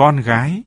con gái.